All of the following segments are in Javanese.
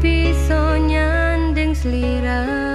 bisa nyanding sliramu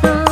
far.